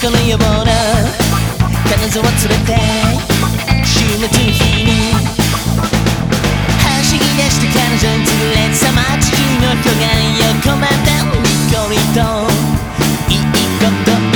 このような。彼女を連れて週末の日に。走り出して彼女に連れてさ地球の巨岩横までニコリといいこと。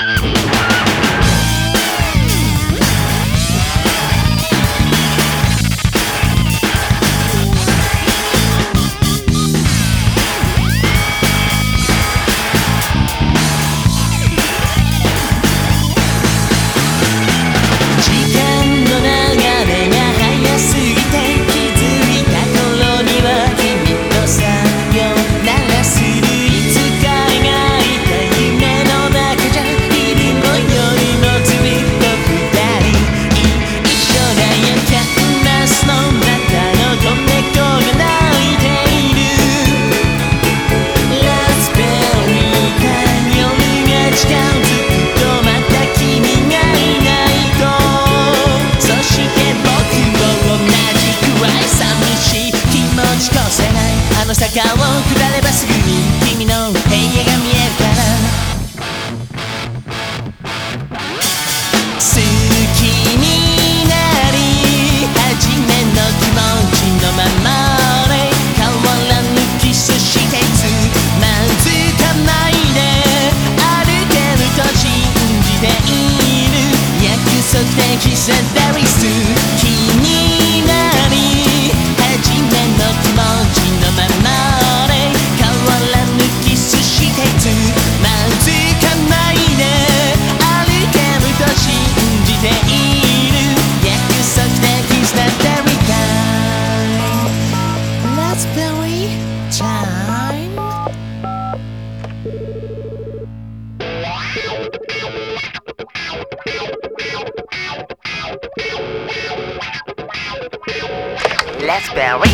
Bye. 中を Lesberry